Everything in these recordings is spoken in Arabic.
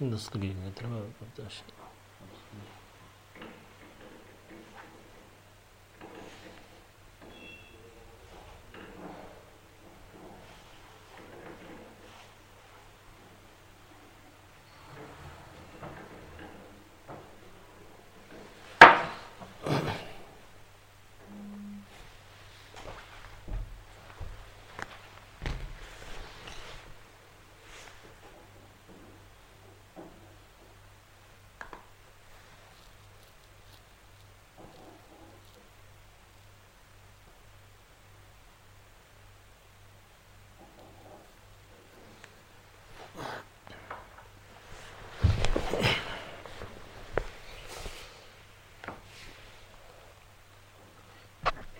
Undisclaimed. Треба, правда, що.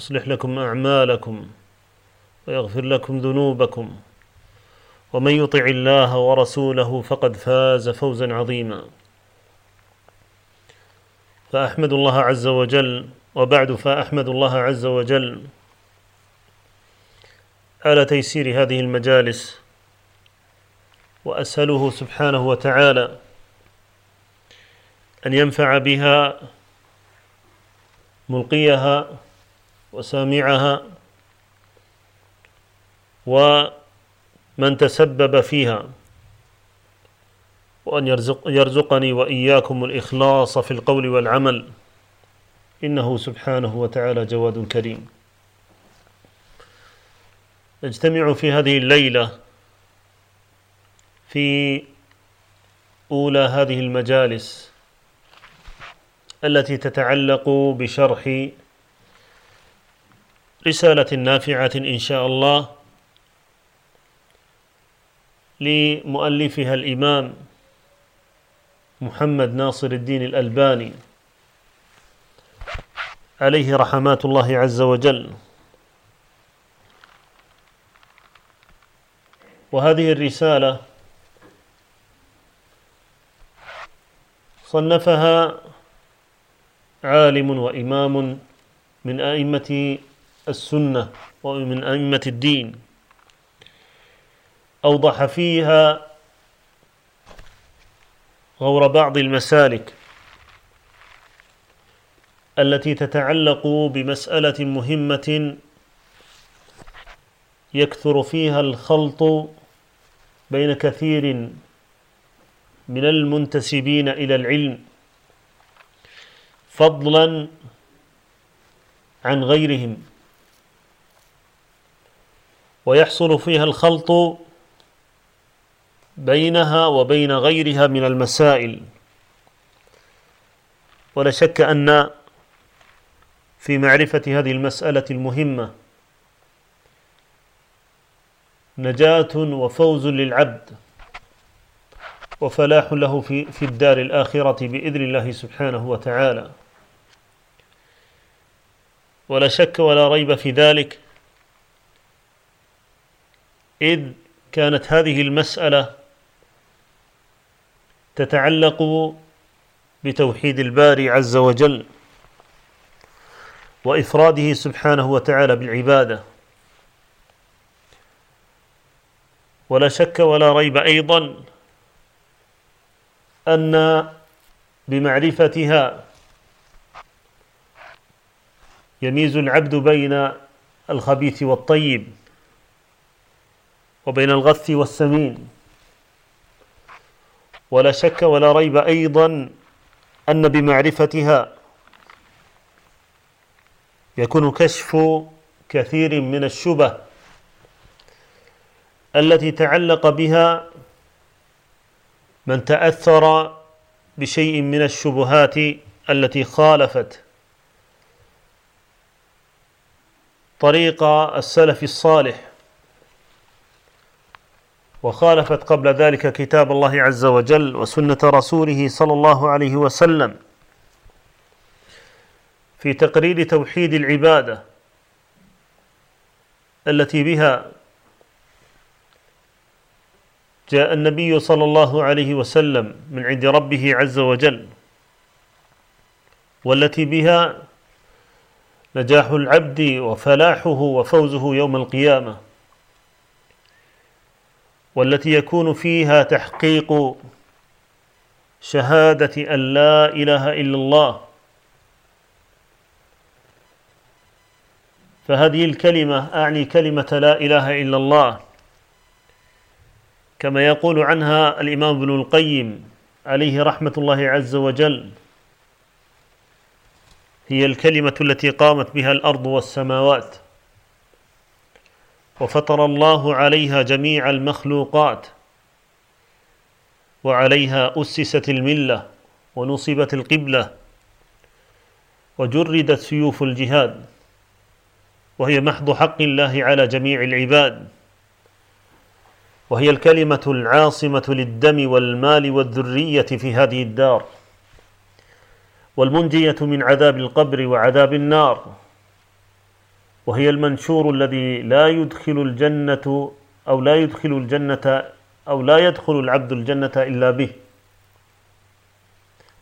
يصلح لكم أعمالكم ويغفر لكم ذنوبكم ومن يطع الله ورسوله فقد فاز فوزا عظيما فأحمد الله عز وجل وبعد فأحمد الله عز وجل على تيسير هذه المجالس وأسأله سبحانه وتعالى أن ينفع بها ملقيها وسامعها ومن تسبب فيها وأن يرزق يرزقني وإياكم الإخلاص في القول والعمل. إنه سبحانه وتعالى جواد كريم. نجتمع في هذه الليلة في أولى هذه المجالس التي تتعلق بشرح رسالة نافعة إن شاء الله لمؤلفها الإمام محمد ناصر الدين الألباني عليه رحمات الله عز وجل. وهذه الرسالة صنفها عالم وإمام من أئمة السنة ومن أئمة الدين. أوضح فيها غور بعض المسالك التي تتعلق بمسألة مهمة يكثر فيها الخلط بين كثير من المنتسبين إلى العلم فضلا عن غيرهم. ويحصل فيها الخلط بينها وبين غيرها من المسائل. ولا شك أن في معرفة هذه المسألة المهمة نجاة وفوز للعبد وفلاح له في في الدار الآخرة بإذن الله سبحانه وتعالى. ولا شك ولا ريب في ذلك إذ كانت هذه المسألة تتعلق بتوحيد الباري عز وجل وإفراده سبحانه وتعالى بالعبادة. ولا شك ولا ريب أيضا أن بمعرفتها يميز العبد بين الخبيث والطيب. وبين الغث والسمين. ولا شك ولا ريب أيضا أن بمعرفتها يكون كشف كثير من الشبه التي تعلق بها من تأثر بشيء من الشبهات التي خالفت طريق السلف الصالح. وخالفت قبل ذلك كتاب الله عز وجل وسنة رسوله صلى الله عليه وسلم في تقرير توحيد العبادة التي بها جاء النبي صلى الله عليه وسلم من عند ربه عز وجل والتي بها نجاح العبد وفلاحه وفوزه يوم القيامة. والتي يكون فيها تحقيق شهادة أن لا إله إلا الله. فهذه الكلمة أعني كلمة لا إله إلا الله كما يقول عنها الإمام ابن القيم عليه رحمة الله عز وجل. هي الكلمة التي قامت بها الأرض والسماوات. وفطر الله عليها جميع المخلوقات وعليها أسست الملة ونصبت القبلة وجردت سيوف الجهاد وهي محض حق الله على جميع العباد وهي الكلمة العاصمة للدم والمال والذرية في هذه الدار والمنجية من عذاب القبر وعذاب النار. وهي المنشور الذي لا يدخل الجنة أو لا يدخل الجنة أو لا يدخل العبد الجنة إلا به.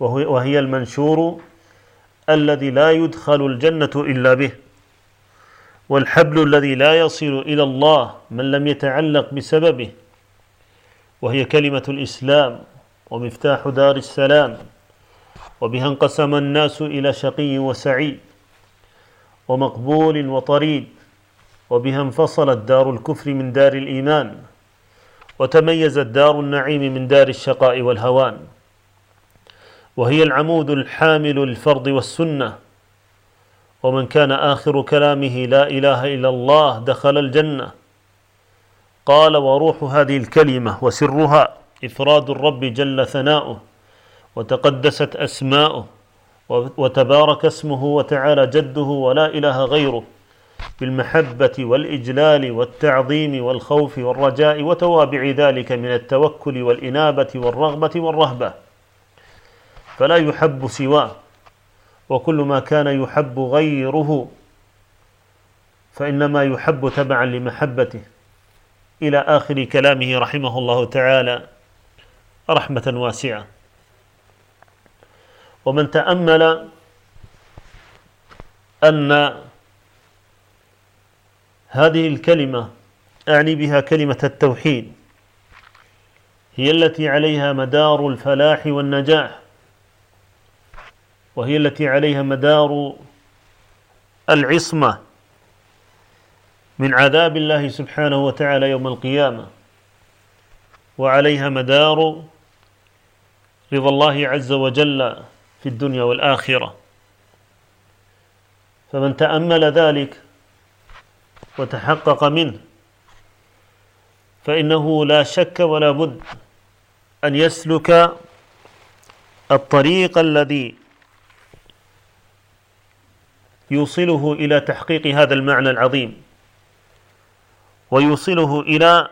وهي المنشور الذي لا يدخل الجنة إلا به. والحبل الذي لا يصل إلى الله من لم يتعلق بسببه وهي كلمة الإسلام ومفتاح دار السلام وبها انقسم الناس إلى شقي وسعيد. ومقبول وطريد وبها انفصلت دار الكفر من دار الإيمان وتميزت دار النعيم من دار الشقاء والهوان. وهي العمود الحامل للفرض والسنة. ومن كان آخر كلامه لا إله إلا الله دخل الجنة. قال وروح هذه الكلمة وسرها إفراد الرب جل ثناؤه وتقدست أسماؤه. وتبارك اسمه وتعالى جده ولا إله غيره بالمحبة والإجلال والتعظيم والخوف والرجاء وتوابع ذلك من التوكل والإنابة والرغبة والرهبة. فلا يحب سواه وكل ما كان يحب غيره فإنما يحب تبعا لمحبته. إلى آخر كلامه رحمه الله تعالى رحمة واسعة. ومن تأمل أن هذه الكلمة أعني بها كلمة التوحيد هي التي عليها مدار الفلاح والنجاح وهي التي عليها مدار العصمة من عذاب الله سبحانه وتعالى يوم القيامة وعليها مدار رضا الله عز وجل في الدنيا والآخرة. فمن تأمل ذلك وتحقق منه فإنه لا شك ولا بد أن يسلك الطريق الذي يوصله إلى تحقيق هذا المعنى العظيم ويوصله إلى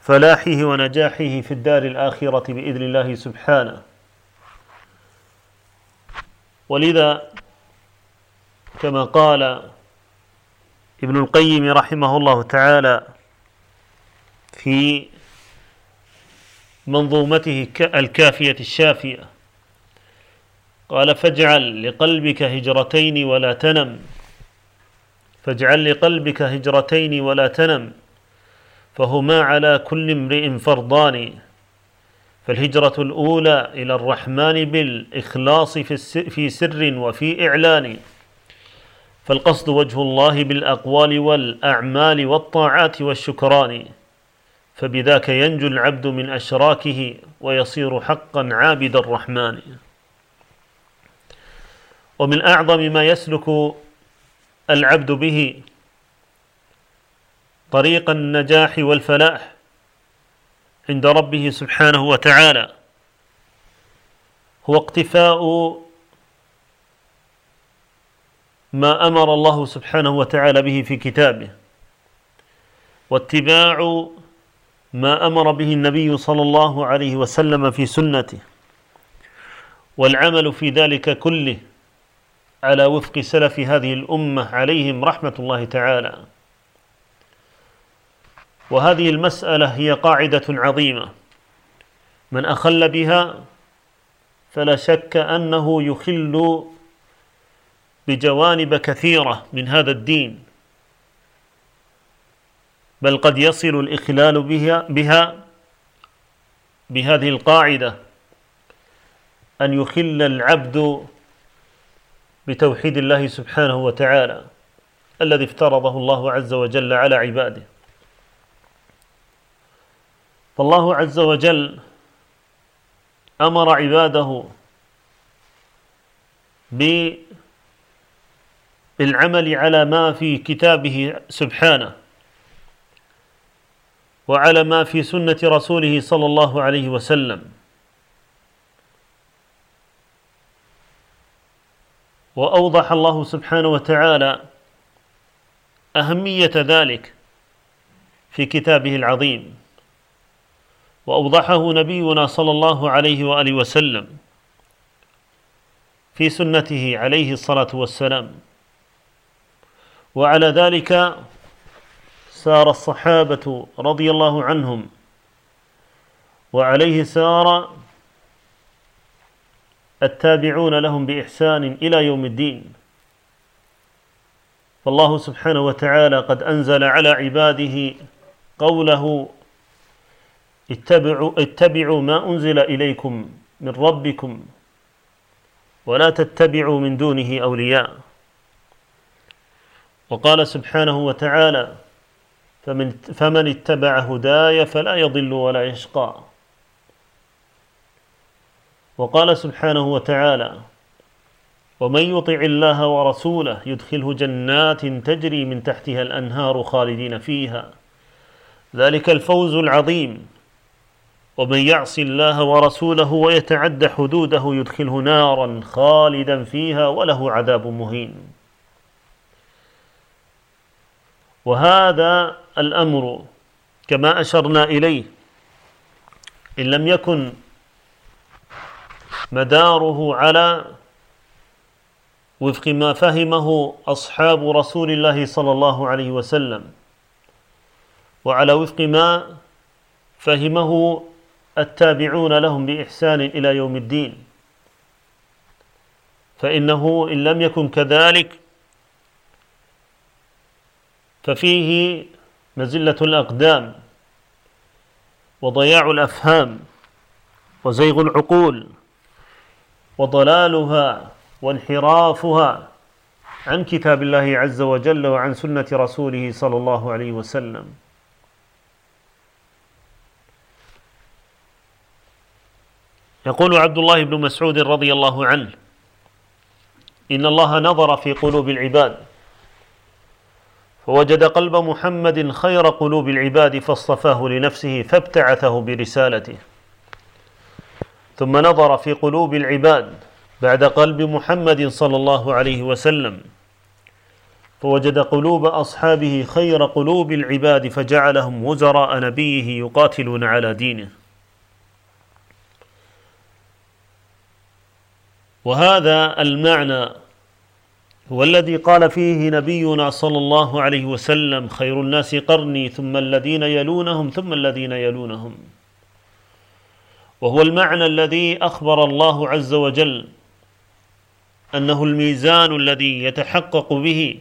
فلاحه ونجاحه في الدار الآخرة بإذن الله سبحانه. ولذا كما قال ابن القيم رحمه الله تعالى في منظومته الكافية الشافية قال فاجعل لقلبك هجرتين ولا تنم فاجعل لقلبك هجرتين ولا تنم فهما على كل امرئ فرضان. فالهجرة الأولى إلى الرحمن بالإخلاص في سر وفي إعلان. فالقصد وجه الله بالأقوال والأعمال والطاعات والشكران. فبذاك ينجو العبد من أشراكه ويصير حقا عابد الرحمن. ومن أعظم ما يسلك العبد به طريق النجاح والفلاح عند ربه سبحانه وتعالى. هو اقتفاء ما أمر الله سبحانه وتعالى به في كتابه. واتباع ما أمر به النبي صلى الله عليه وسلم في سنته. والعمل في ذلك كله على وفق سلف هذه الأمة عليهم رحمة الله تعالى. وهذه المسألة هي قاعدة عظيمة. من أخل بها فلا شك أنه يخل بجوانب كثيرة من هذا الدين بل قد يصل الإخلال بها بها بهذه القاعدة أن يخل العبد بتوحيد الله سبحانه وتعالى الذي افترضه الله عز وجل على عباده. فالله عز وجل أمر عباده بالعمل على ما في كتابه سبحانه وعلى ما في سنة رسوله صلى الله عليه وسلم. وأوضح الله سبحانه وتعالى أهمية ذلك في كتابه العظيم. وأوضحه نبينا صلى الله عليه وآله وسلم في سنته عليه الصلاة والسلام. وعلى ذلك سار الصحابة رضي الله عنهم وعليه سار التابعون لهم بإحسان إلى يوم الدين. فالله سبحانه وتعالى قد أنزل على عباده قوله اتبعوا اتبعوا ما أنزل إليكم من ربكم ولا تتبعوا من دونه أولياء. وقال سبحانه وتعالى فمن فمن اتبع هداي فلا يضل ولا يشقى. وقال سبحانه وتعالى ومن يطع الله ورسوله يدخله جنات تجري من تحتها الأنهار خالدين فيها. ذلك الفوز العظيم. ومن يعص الله ورسوله ويتعد حدوده يدخله نارا خالدا فيها وله عذاب مهين. وهذا الأمر كما أشرنا إليه إن لم يكن مداره على وفق ما فهمه أصحاب رسول الله صلى الله عليه وسلم وعلى وفق ما فهمه التابعون لهم بإحسان إلى يوم الدين. فإنه إن لم يكن كذلك ففيه مزلة الأقدام وضياع الأفهام وزيغ العقول وضلالها وانحرافها عن كتاب الله عز وجل وعن سنة رسوله صلى الله عليه وسلم. يقول عبد الله بن مسعود رضي الله عنه إن الله نظر في قلوب العباد فوجد قلب محمد خير قلوب العباد فاصطفاه لنفسه فابتعثه برسالته. ثم نظر في قلوب العباد بعد قلب محمد صلى الله عليه وسلم فوجد قلوب أصحابه خير قلوب العباد فجعلهم وزراء نبيه يقاتلون على دينه. وهذا المعنى هو الذي قال فيه نبينا صلى الله عليه وسلم خير الناس قرني ثم الذين يلونهم ثم الذين يلونهم. وهو المعنى الذي أخبر الله عز وجل أنه الميزان الذي يتحقق به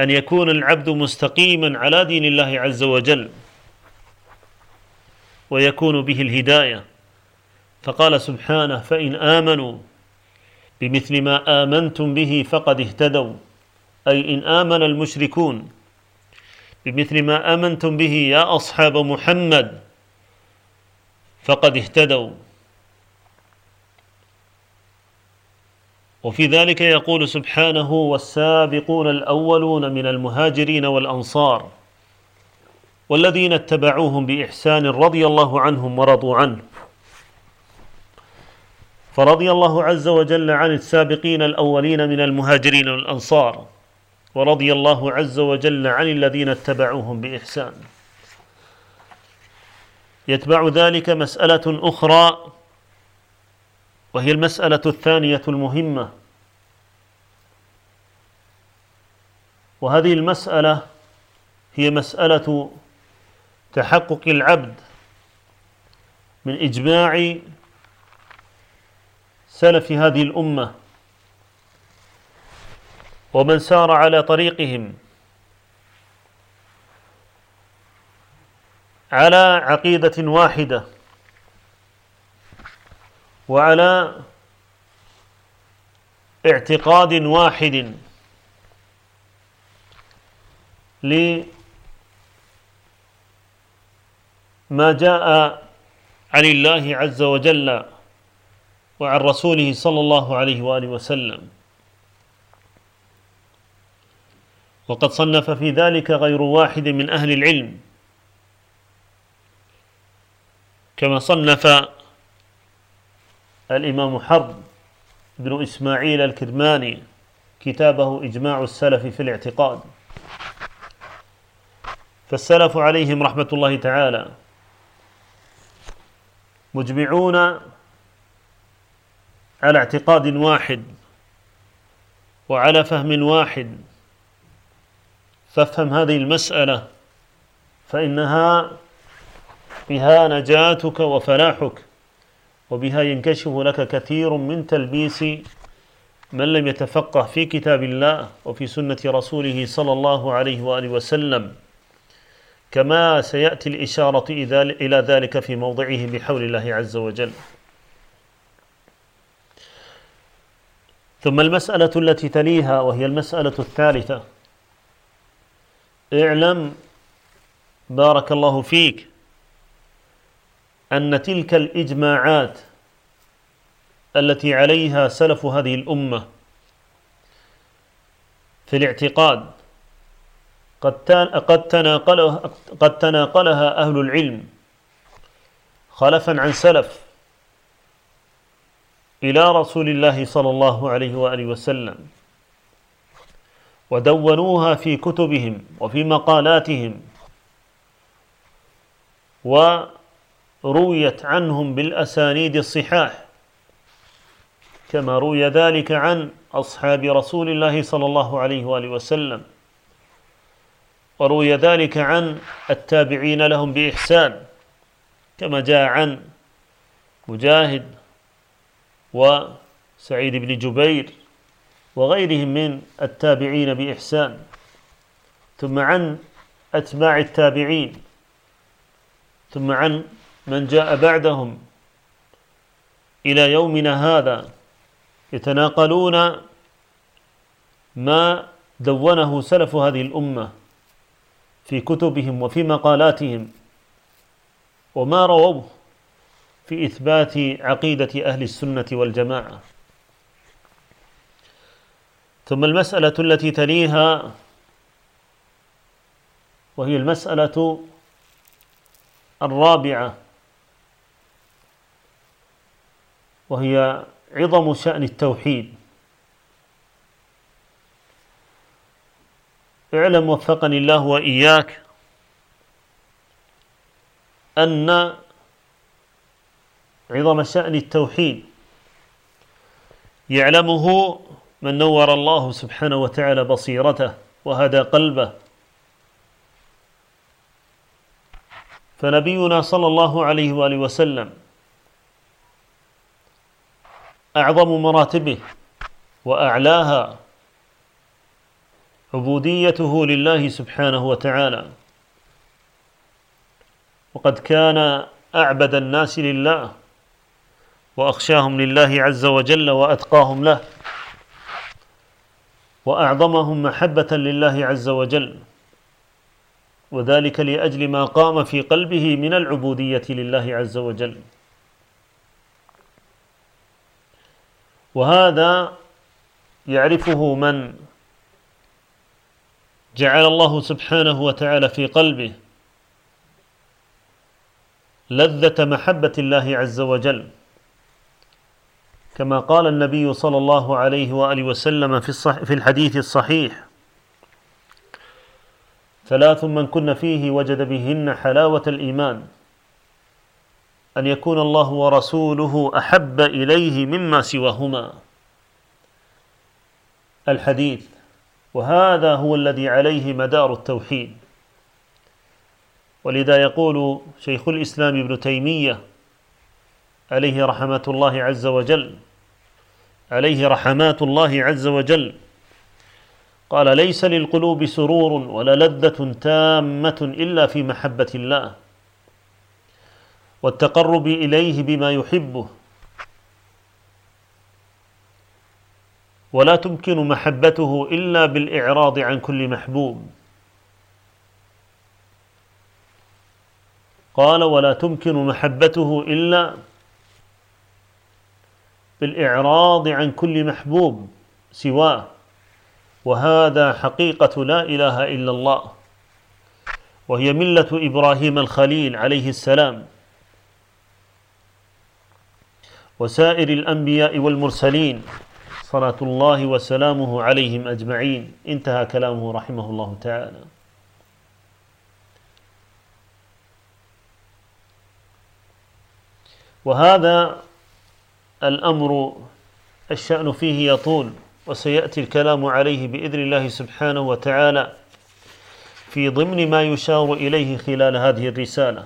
أن يكون العبد مستقيما على دين الله عز وجل ويكون به الهداية. فقال سبحانه فإن آمنوا بمثل ما آمنتم به فقد اهتدوا. أي إن آمن المشركون بمثل ما آمنتم به يا أصحاب محمد فقد اهتدوا. وفي ذلك يقول سبحانه والسابقون الأولون من المهاجرين والأنصار والذين اتبعوهم بإحسان رضي الله عنهم ورضوا عنه. فرضي الله عز وجل عن السابقين الأولين من المهاجرين والأنصار ورضي الله عز وجل عن الذين اتبعوهم بإحسان. يتبع ذلك مسألة أخرى وهي المسألة الثانية المهمة. وهذه المسألة هي مسألة تحقق العبد من إجماع سلف هذه الأمة. ومن سار على طريقهم. على عقيدة واحدة. وعلى اعتقاد واحد. لما جاء عن الله عز وجل. وعن رسوله صلى الله عليه وآله وسلم. وقد صنف في ذلك غير واحد من أهل العلم. كما صنف الإمام حرب بن إسماعيل الكرماني كتابه إجماع السلف في الاعتقاد. فالسلف عليهم رحمة الله تعالى مجمعون على اعتقاد واحد وعلى فهم واحد فافهم هذه المسألة فإنها بها نجاتك وفلاحك وبها ينكشف لك كثير من تلبيس من لم يتفقه في كتاب الله وفي سنة رسوله صلى الله عليه وآله وسلم. كما سيأتي الإشارة إلى ذلك في موضعه بحول الله عز وجل. ثم المسألة التي تليها وهي المسألة الثالثة. اعلم بارك الله فيك أن تلك الإجماعات التي عليها سلف هذه الأمة في الاعتقاد قد تناقلها قد تناقلها أهل العلم خلفا عن سلف. إلى رسول الله صلى الله عليه وآله وسلم. ودونوها في كتبهم وفي مقالاتهم. ورويت عنهم بالأسانيد الصحاح. كما روي ذلك عن أصحاب رسول الله صلى الله عليه وآله وسلم. وروي ذلك عن التابعين لهم بإحسان. كما جاء عن مجاهد وسعيد بن جبير وغيرهم من التابعين بإحسان ثم عن أتباع التابعين ثم عن من جاء بعدهم إلى يومنا هذا يتناقلون ما دونه سلف هذه الأمة في كتبهم وفي مقالاتهم وما رووه. في إثبات عقيدة أهل السنة والجماعة. ثم المسألة التي تليها وهي المسألة الرابعة وهي عظم شأن التوحيد. اعلم وفقني الله وإياك أن عظم شأن التوحيد. يعلمه من نور الله سبحانه وتعالى بصيرته وهدى قلبه. فنبينا صلى الله عليه وآله وسلم أعظم مراتبه وأعلاها عبوديته لله سبحانه وتعالى. وقد كان أعبد الناس لله وأخشاهم لله عز وجل وأتقاهم له وأعظمهم محبة لله عز وجل وذلك لأجل ما قام في قلبه من العبودية لله عز وجل. وهذا يعرفه من جعل الله سبحانه وتعالى في قلبه لذة محبة الله عز وجل. كما قال النبي صلى الله عليه وآله وسلم في, في الحديث الصحيح. ثلاث من كن فيه وجد بهن حلاوة الإيمان. أن يكون الله ورسوله أحب إليه مما سواهما. الحديث وهذا هو الذي عليه مدار التوحيد. ولذا يقول شيخ الإسلام ابن تيمية عليه رحمة الله عز وجل. عليه رحمات الله عز وجل. قال ليس للقلوب سرور ولا لذة تامة إلا في محبة الله. والتقرب إليه بما يحبه. ولا تمكن محبته إلا بالإعراض عن كل محبوب. قال ولا تمكن محبته إلا بالإعراض عن كل محبوب سواه. وهذا حقيقة لا إله إلا الله. وهي ملة إبراهيم الخليل عليه السلام. وسائر الأنبياء والمرسلين صلاة الله وسلامه عليهم أجمعين. انتهى كلامه رحمه الله تعالى. وهذا الأمر الشأن فيه يطول وسيأتي الكلام عليه بإذن الله سبحانه وتعالى في ضمن ما يشار إليه خلال هذه الرسالة.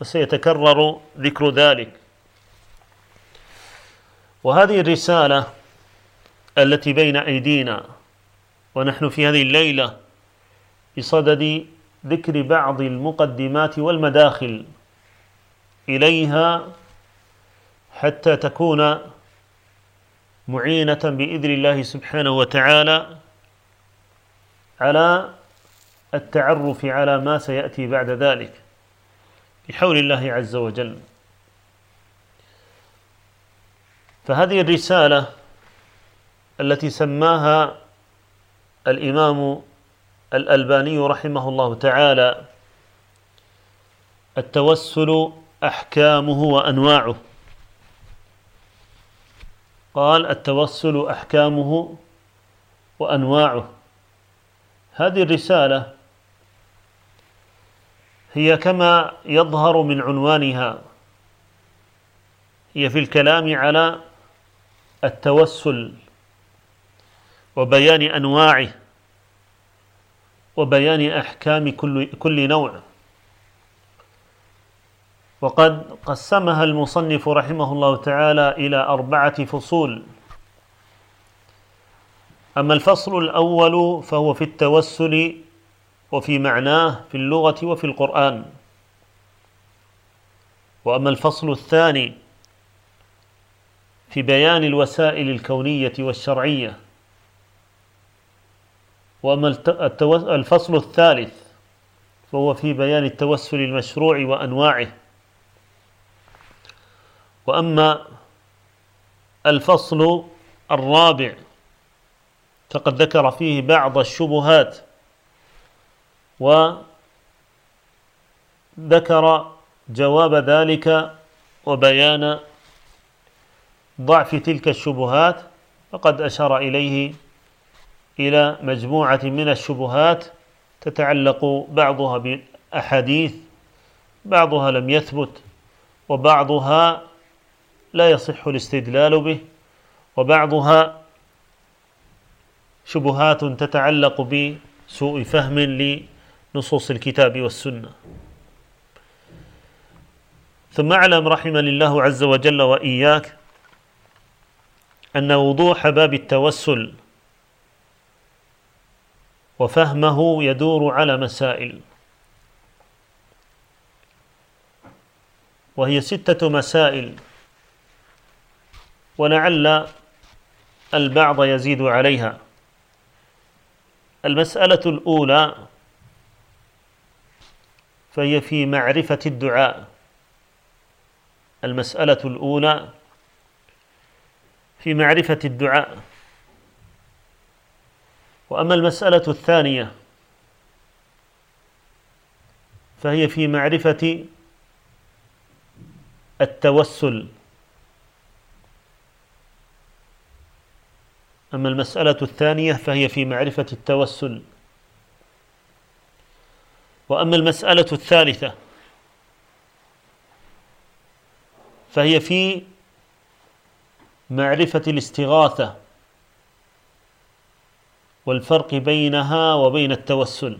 وسيتكرر ذكر ذلك. وهذه الرسالة التي بين أيدينا ونحن في هذه الليلة بصدد ذكر بعض المقدمات والمداخل إليها حتى تكون معينة بإذن الله سبحانه وتعالى على التعرف على ما سيأتي بعد ذلك بحول الله عز وجل. فهذه الرسالة التي سماها الإمام الألباني رحمه الله تعالى التوسل أحكامه وأنواعه. قال التوسل أحكامه وأنواعه. هذه الرسالة هي كما يظهر من عنوانها. هي في الكلام على التوسل وبيان أنواعه وبيان أحكام كل كل نوع. وقد قسمها المصنف رحمه الله تعالى إلى أربعة فصول. أما الفصل الأول فهو في التوسل وفي معناه في اللغة وفي القرآن. وأما الفصل الثاني في بيان الوسائل الكونية والشرعية. وأما الفصل الثالث فهو في بيان التوسل المشروع وأنواعه. وأما الفصل الرابع فقد ذكر فيه بعض الشبهات وذكر جواب ذلك وبيان ضعف تلك الشبهات فقد أشار إليه إلى مجموعة من الشبهات تتعلق بعضها بأحاديث بعضها لم يثبت وبعضها لا يصح الاستدلال به وبعضها شبهات تتعلق بسوء فهم لنصوص الكتاب والسنة. ثم اعلم رحمني الله عز وجل وإياك أن وضوح باب التوسل وفهمه يدور على مسائل وهي ستة مسائل ولعل البعض يزيد عليها. المسألة الأولى فهي في معرفة الدعاء. المسألة الأولى في معرفة الدعاء. وأما المسألة الثانية فهي في معرفة التوسل. أما المسألة الثانية فهي في معرفة التوسل. وأما المسألة الثالثة فهي في معرفة الاستغاثة والفرق بينها وبين التوسل.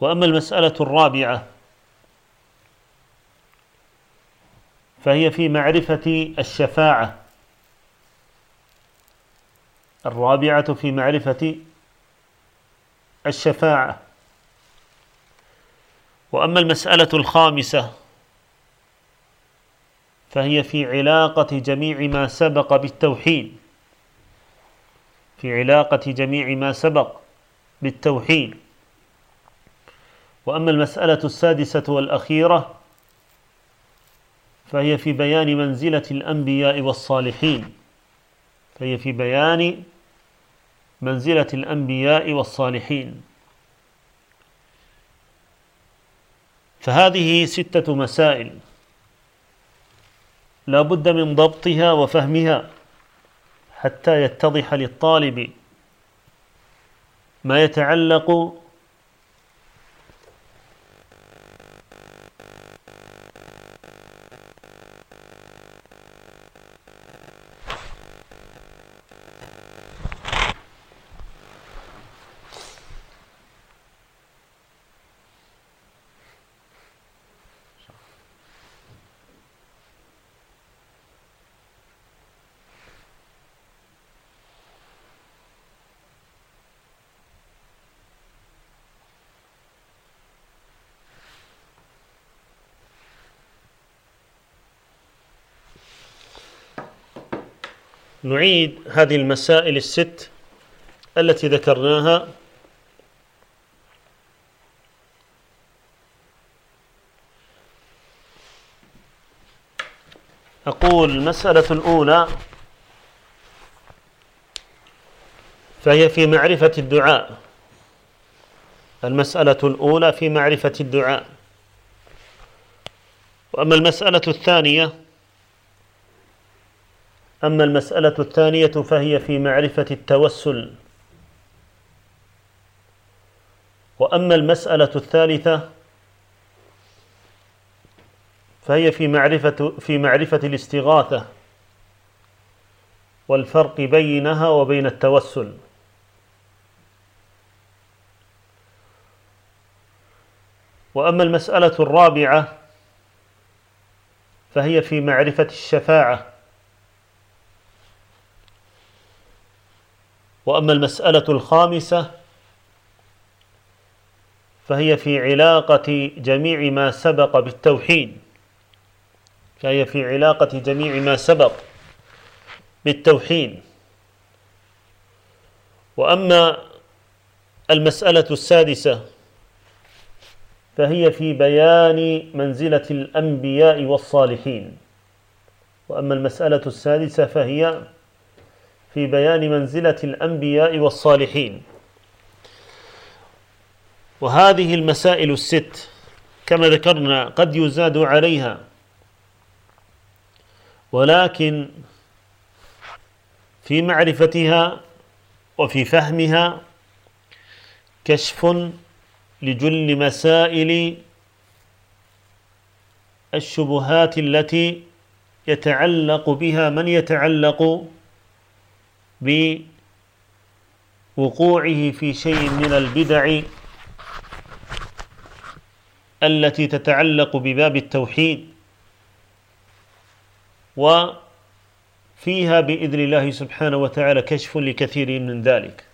وأما المسألة الرابعة فهي في معرفة الشفاعة. الرابعة في معرفة الشفاعة. وأما المسألة الخامسة فهي في علاقة جميع ما سبق بالتوحيد. في علاقة جميع ما سبق بالتوحيد. وأما المسألة السادسة والأخيرة فهي في بيان منزلة الأنبياء والصالحين. فهي في بيان منزلة الأنبياء والصالحين. فهذه ستة مسائل. لا بد من ضبطها وفهمها حتى يتضح للطالب ما يتعلق نعيد هذه المسائل الست التي ذكرناها. أقول المسألة الأولى فهي في معرفة الدعاء. المسألة الأولى في معرفة الدعاء. وأما المسألة الثانية أما المسألة الثانية فهي في معرفة التوسل. وأما المسألة الثالثة فهي في معرفة في معرفة الاستغاثة والفرق بينها وبين التوسل. وأما المسألة الرابعة فهي في معرفة الشفاعة. وأما المسألة الخامسة فهي في علاقة جميع ما سبق بالتوحيد. فهي في علاقة جميع ما سبق بالتوحيد. وأما المسألة السادسة فهي في بيان منزلة الأنبياء والصالحين. وأما المسألة السادسة فهي في بيان منزلة الأنبياء والصالحين. وهذه المسائل الست كما ذكرنا قد يزاد عليها ولكن في معرفتها وفي فهمها كشف لجل مسائل الشبهات التي يتعلق بها من يتعلق بوقوعه في شيء من البدع التي تتعلق بباب التوحيد وفيها بإذن الله سبحانه وتعالى كشف لكثير من ذلك.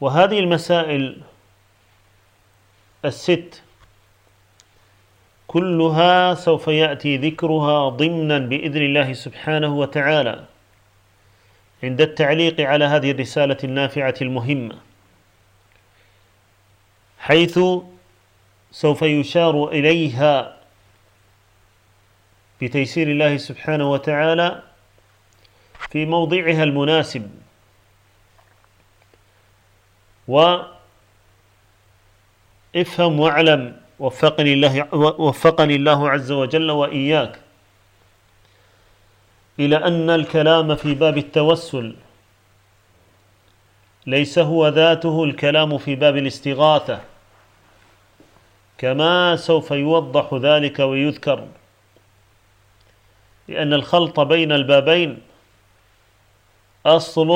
وهذه المسائل الست كلها سوف يأتي ذكرها ضمنا بإذن الله سبحانه وتعالى. عند التعليق على هذه الرسالة النافعة المهمة. حيث سوف يشار إليها بتيسير الله سبحانه وتعالى في موضعها المناسب. وافهم واعلم وفقني الله وفقني الله عز وجل وإياك. إلى أن الكلام في باب التوسل ليس هو ذاته الكلام في باب الاستغاثة كما سوف يوضح ذلك ويذكر. لأن الخلط بين البابين أصل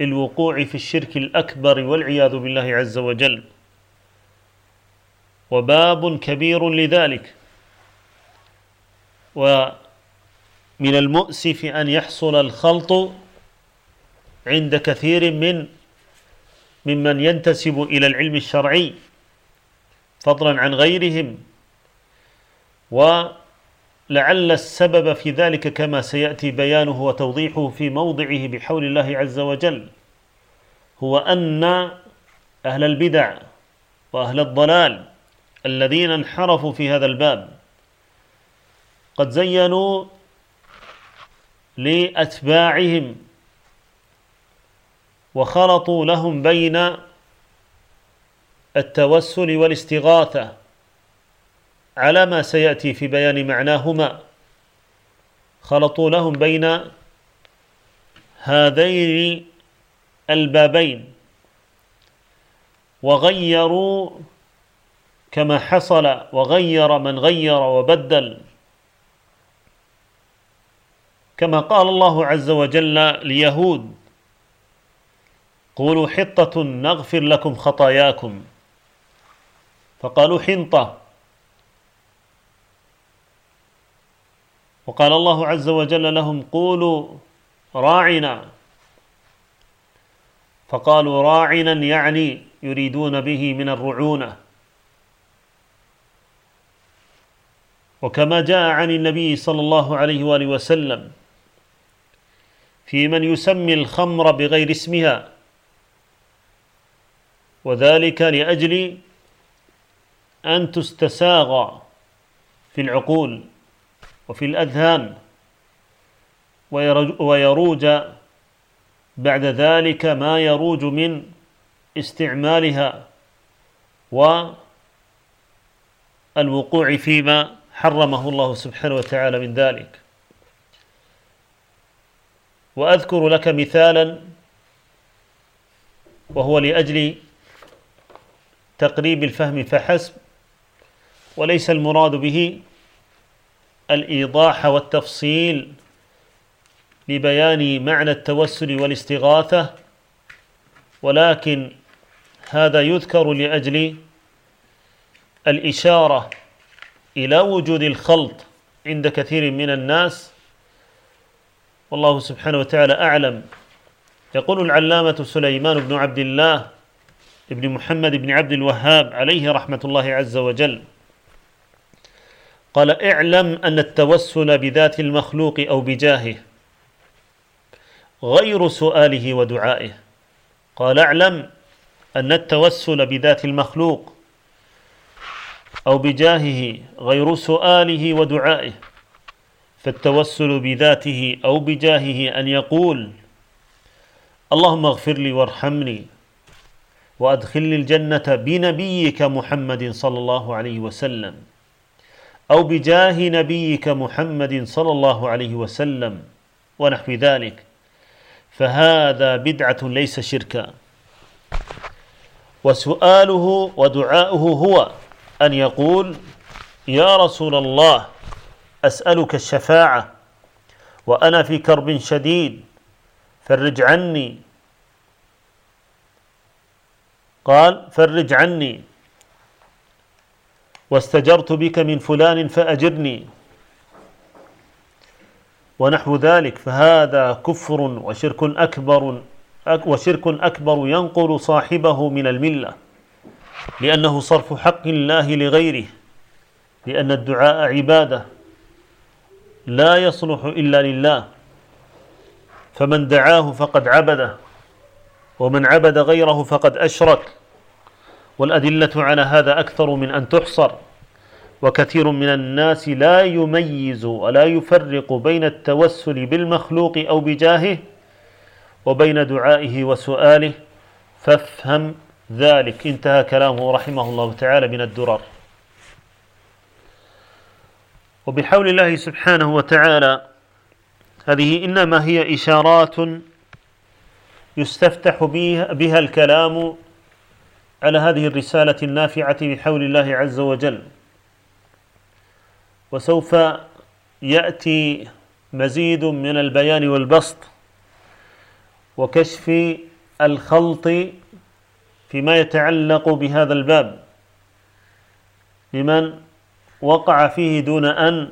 الوقوع في الشرك الأكبر والعياذ بالله عز وجل. وباب كبير لذلك. ومن المؤسف أن يحصل الخلط عند كثير من ممن ينتسب إلى العلم الشرعي فضلا عن غيرهم. ولعل السبب في ذلك كما سيأتي بيانه وتوضيحه في موضعه بحول الله عز وجل هو أن أهل البدع وأهل الضلال الذين انحرفوا في هذا الباب. قد زينوا لأتباعهم وخلطوا لهم بين التوسل والاستغاثة على ما سيأتي في بيان معناهما. خلطوا لهم بين هذين البابين وغيروا كما حصل وغير من غير وبدل. كما قال الله عز وجل ليهود قولوا حطة نغفر لكم خطاياكم. فقالوا حنطة. وقال الله عز وجل لهم قولوا راعنا. فقالوا راعنا يعني يريدون به من الرعونة. وكما جاء عن النبي صلى الله عليه وآله وسلم في من يسمي الخمر بغير اسمها وذلك لأجل أن تستساغ في العقول وفي الأذهان ويروج بعد ذلك ما يروج من استعمالها والوقوع فيما حرمه الله سبحانه وتعالى من ذلك. وأذكر لك مثالا وهو لأجل تقريب الفهم فحسب وليس المراد به الإيضاح والتفصيل لبيان معنى التوسل والاستغاثة ولكن هذا يذكر لأجل الإشارة إلى وجود الخلط عند كثير من الناس والله سبحانه وتعالى أعلم. يقول العلامة سليمان بن عبد الله بن محمد بن عبد الوهاب عليه رحمة الله عز وجل قال اعلم أن التوسل بذات المخلوق أو بجاهه غير سؤاله ودعائه. قال اعلم أن التوسل بذات المخلوق أو بجاهه غير سؤاله ودعائه فالتوسل بذاته أو بجاهه أن يقول اللهم اغفر لي وارحمني وأدخلني الجنة بنبيك محمد صلى الله عليه وسلم أو بجاه نبيك محمد صلى الله عليه وسلم ونحو ذلك. فهذا بدعة ليس شركا. وسؤاله ودعاؤه هو أن يقول يا رسول الله أسألك الشفاعة وأنا في كرب شديد فرج عني. قال فرج عني واستجرت بك من فلان فأجرني. ونحو ذلك فهذا كفر وشرك أكبر وشرك أكبر ينقل صاحبه من الملة. لأنه صرف حق الله لغيره لأن الدعاء عبادة لا يصلح إلا لله. فمن دعاه فقد عبده ومن عبد غيره فقد أشرك. والأدلة على هذا أكثر من أن تحصر. وكثير من الناس لا يميز ولا يفرق بين التوسل بالمخلوق أو بجاهه وبين دعائه وسؤاله فافهم ذلك انتهى كلامه رحمه الله تعالى من الدرر. وبحول الله سبحانه وتعالى هذه إنما هي إشارات يستفتح بها الكلام على هذه الرسالة النافعة بحول الله عز وجل. وسوف يأتي مزيد من البيان والبسط وكشف الخلط فيما يتعلق بهذا الباب. لمن وقع فيه دون أن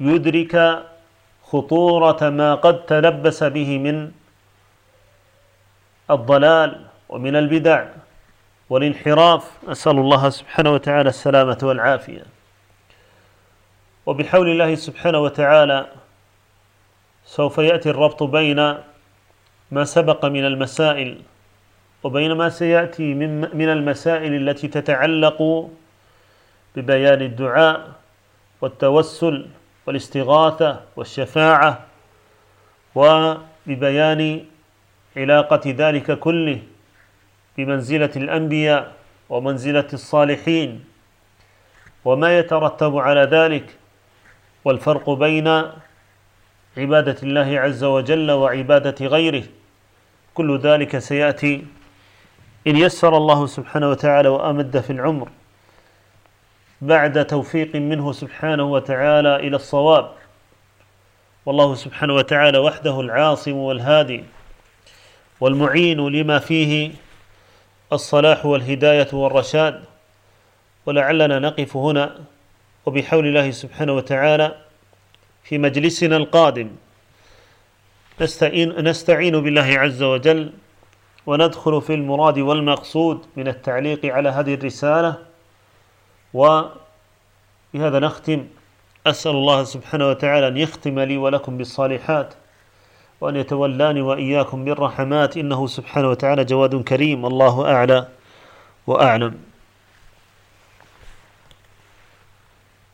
يدرك خطورة ما قد تلبس به من الضلال ومن البدع والانحراف. أسأل الله سبحانه وتعالى السلامة والعافية. وبحول الله سبحانه وتعالى سوف يأتي الربط بين ما سبق من المسائل وبين ما سيأتي من المسائل التي تتعلق ببيان الدعاء والتوسل والاستغاثة والشفاعة وببيان علاقة ذلك كله بمنزلة الأنبياء ومنزلة الصالحين وما يترتب على ذلك والفرق بين عبادة الله عز وجل وعبادة غيره. كل ذلك سيأتي إن يسر الله سبحانه وتعالى وأمد في العمر بعد توفيق منه سبحانه وتعالى إلى الصواب والله سبحانه وتعالى وحده العاصم والهادي والمعين لما فيه الصلاح والهداية والرشاد ولعلنا نقف هنا وبحول الله سبحانه وتعالى في مجلسنا القادم. نستعين, نستعين بالله عز وجل وندخل في المراد والمقصود من التعليق على هذه الرسالة وبهذا نختم. أسأل الله سبحانه وتعالى أن يختم لي ولكم بالصالحات وأن يتولاني وإياكم بالرحمات إنه سبحانه وتعالى جواد كريم الله أعلى وأعلم.